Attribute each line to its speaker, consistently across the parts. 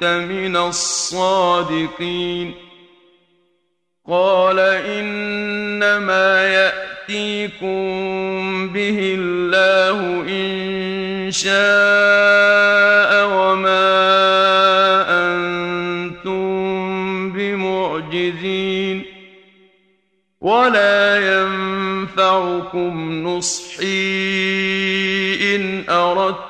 Speaker 1: كنت من الصادقين. قال إنما يأتيكم به الله إن شاء وما أنتم بمعجزين. ولا ينفعكم نصحي إن أردت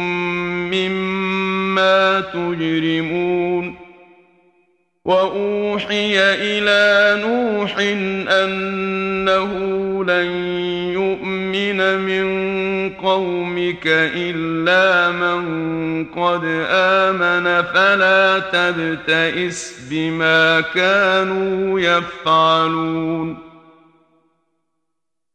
Speaker 1: ما تجرمون وأوحي إلى نوح أنه لن يؤمن من قومك إلا من قد آمن فلا تبتئس بما كانوا يفعلون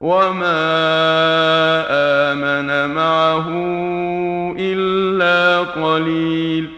Speaker 1: وما آمن معه إلا قليل